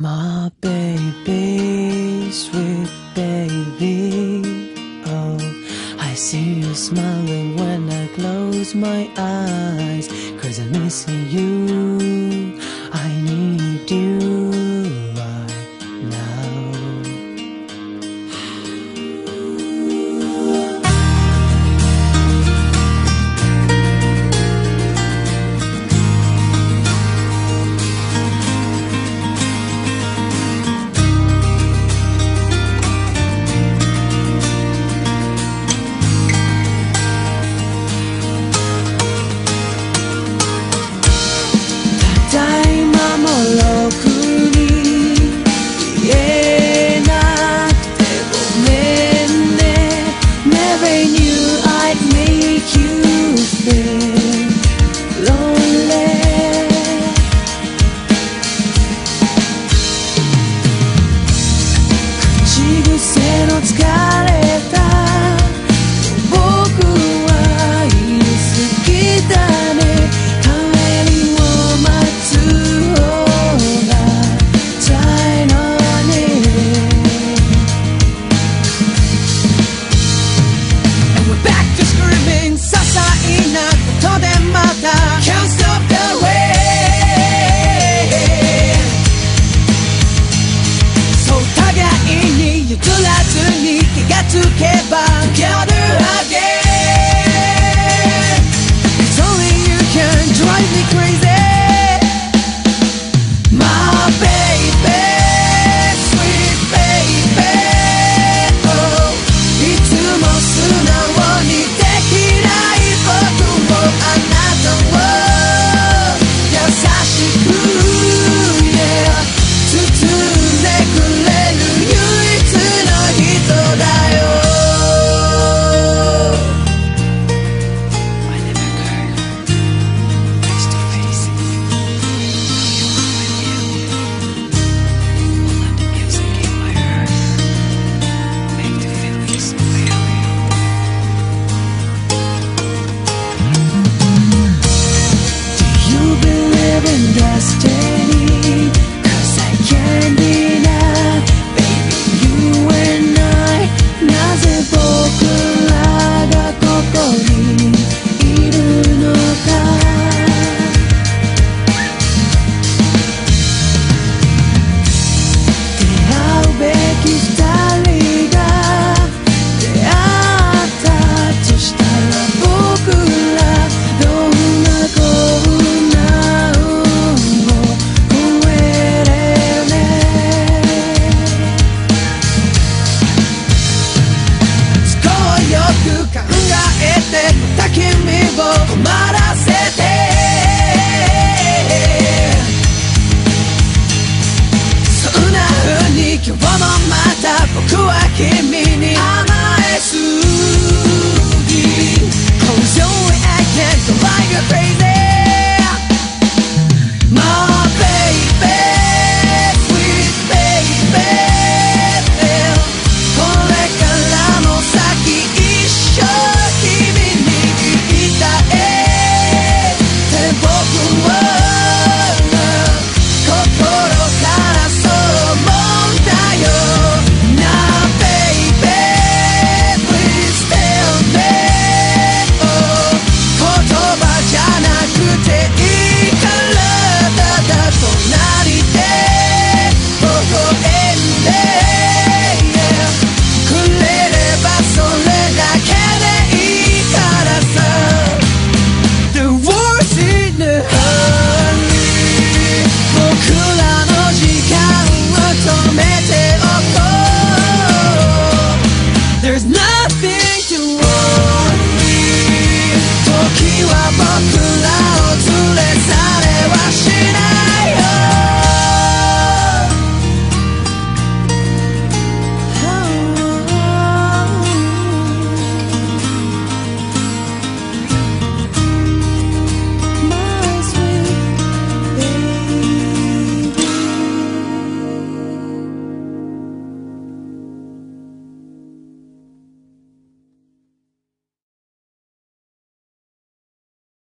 My baby, sweet baby, oh, I see you smiling when I close my eyes, cause I'm missing you, I need you. 譲らずに気がつけば and. impossible.